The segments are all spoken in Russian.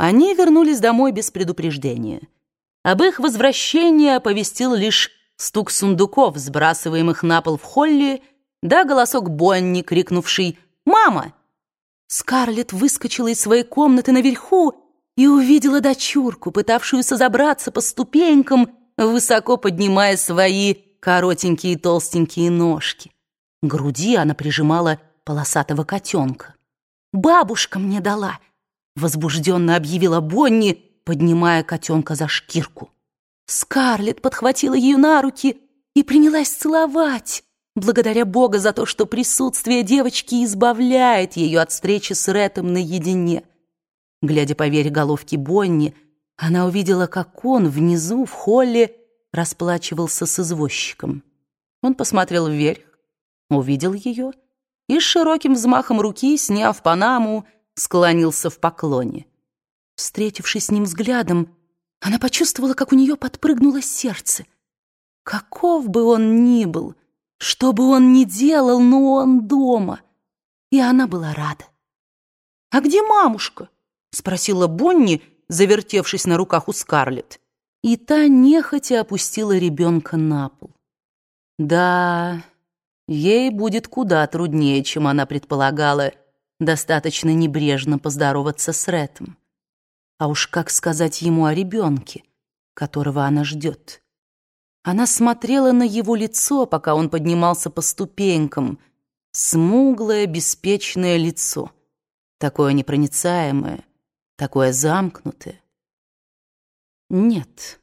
Они вернулись домой без предупреждения. Об их возвращении оповестил лишь стук сундуков, сбрасываемых на пол в холле, да голосок Бонни, крикнувший «Мама!». Скарлетт выскочила из своей комнаты наверху и увидела дочурку, пытавшуюся забраться по ступенькам, высоко поднимая свои коротенькие толстенькие ножки. К груди она прижимала полосатого котенка. «Бабушка мне дала!» — возбужденно объявила Бонни, поднимая котенка за шкирку. Скарлетт подхватила ее на руки и принялась целовать, благодаря Бога за то, что присутствие девочки избавляет ее от встречи с Рэтом наедине. Глядя поверх головки Бонни, она увидела, как он внизу, в холле, расплачивался с извозчиком. Он посмотрел вверх, увидел ее и с широким взмахом руки, сняв панаму, склонился в поклоне. Встретившись с ним взглядом, она почувствовала, как у нее подпрыгнуло сердце. Каков бы он ни был, что бы он ни делал, но он дома. И она была рада. «А где мамушка?» — спросила Бонни, завертевшись на руках у Скарлетт. И та нехотя опустила ребенка на пол. Да, ей будет куда труднее, чем она предполагала, достаточно небрежно поздороваться с Рэтом. А уж как сказать ему о ребенке, которого она ждет? Она смотрела на его лицо, пока он поднимался по ступенькам. Смуглое, беспечное лицо. Такое непроницаемое, такое замкнутое. Нет,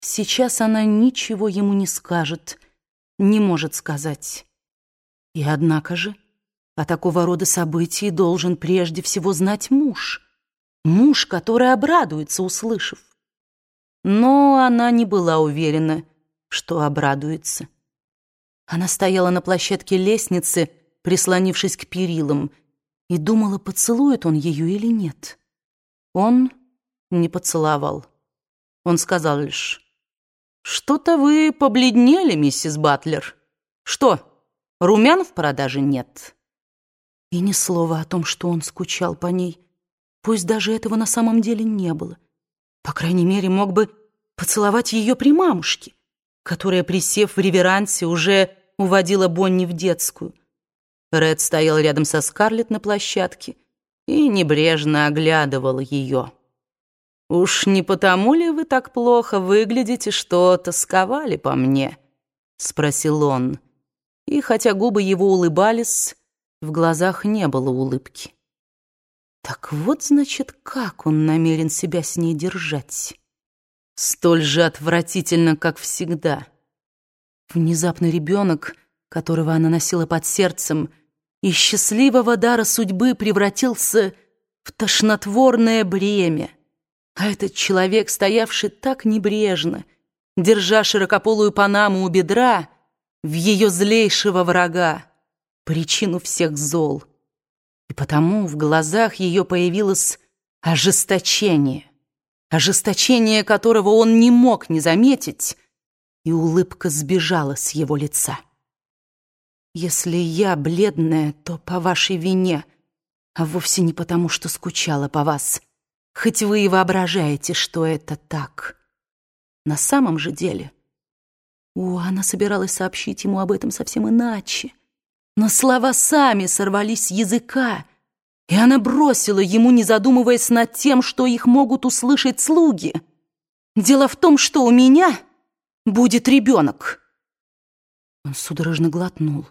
сейчас она ничего ему не скажет, не может сказать. И однако же о такого рода событии должен прежде всего знать муж. Муж, который обрадуется, услышав. Но она не была уверена, что обрадуется. Она стояла на площадке лестницы, прислонившись к перилам, и думала, поцелует он ее или нет. Он не поцеловал. Он сказал лишь, «Что-то вы побледнели, миссис Батлер. Что, румян в продаже нет?» И ни слова о том, что он скучал по ней. Пусть даже этого на самом деле не было. По крайней мере, мог бы поцеловать ее при мамушке, которая, присев в реверансе, уже уводила Бонни в детскую. Ред стоял рядом со Скарлетт на площадке и небрежно оглядывал ее. «Уж не потому ли вы так плохо выглядите, что тосковали по мне?» — спросил он. И хотя губы его улыбались, в глазах не было улыбки. Так вот, значит, как он намерен себя с ней держать. Столь же отвратительно, как всегда. Внезапно ребенок, которого она носила под сердцем, из счастливого дара судьбы превратился в тошнотворное бремя. А этот человек, стоявший так небрежно, держа широкополую панаму у бедра, в ее злейшего врага, причину всех зол. И потому в глазах ее появилось ожесточение, ожесточение которого он не мог не заметить, и улыбка сбежала с его лица. «Если я бледная, то по вашей вине, а вовсе не потому, что скучала по вас, хоть вы и воображаете, что это так. На самом же деле...» О, она собиралась сообщить ему об этом совсем иначе. Но слова сами сорвались с языка, и она бросила ему, не задумываясь над тем, что их могут услышать слуги. «Дело в том, что у меня будет ребенок». Он судорожно глотнул,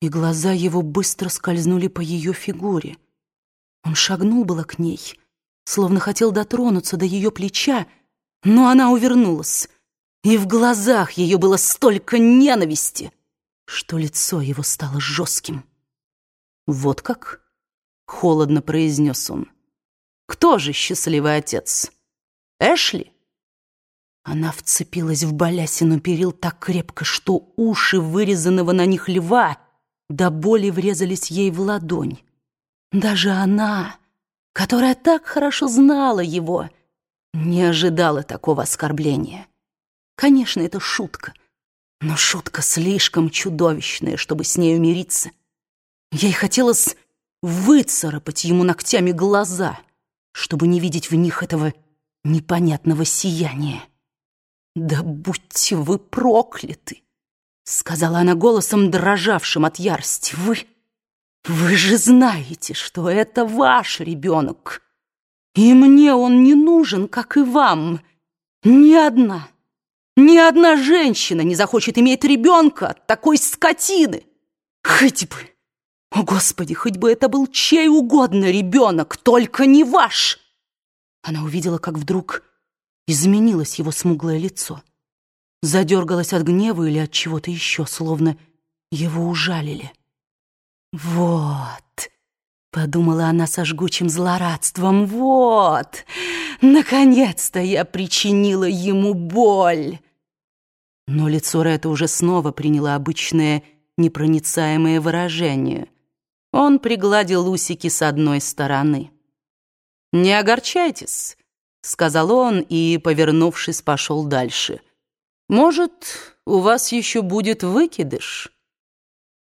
и глаза его быстро скользнули по ее фигуре. Он шагнул было к ней, словно хотел дотронуться до ее плеча, но она увернулась, и в глазах ее было столько ненависти — что лицо его стало жестким. «Вот как?» — холодно произнес он. «Кто же счастливый отец? Эшли?» Она вцепилась в балясину перил так крепко, что уши вырезанного на них льва до боли врезались ей в ладонь. Даже она, которая так хорошо знала его, не ожидала такого оскорбления. Конечно, это шутка — но шутка слишком чудовищная, чтобы с ней умириться. Ей хотелось выцарапать ему ногтями глаза, чтобы не видеть в них этого непонятного сияния. «Да будьте вы прокляты!» — сказала она голосом, дрожавшим от ярости. «Вы... вы же знаете, что это ваш ребенок, и мне он не нужен, как и вам. Ни одна, ни одна женщина не захочет иметь ребенка от такой скотины. Хоть бы, о Господи, хоть бы это был чей угодно ребенок, только не ваш!» Она увидела, как вдруг изменилось его смуглое лицо. Задергалась от гнева или от чего-то еще, словно его ужалили. «Вот», — подумала она со жгучим злорадством, «вот, наконец-то я причинила ему боль». Но лицо Ретта уже снова приняло обычное непроницаемое выражение. Он пригладил усики с одной стороны. «Не огорчайтесь», — сказал он и, повернувшись, пошел дальше. «Может, у вас еще будет выкидыш?»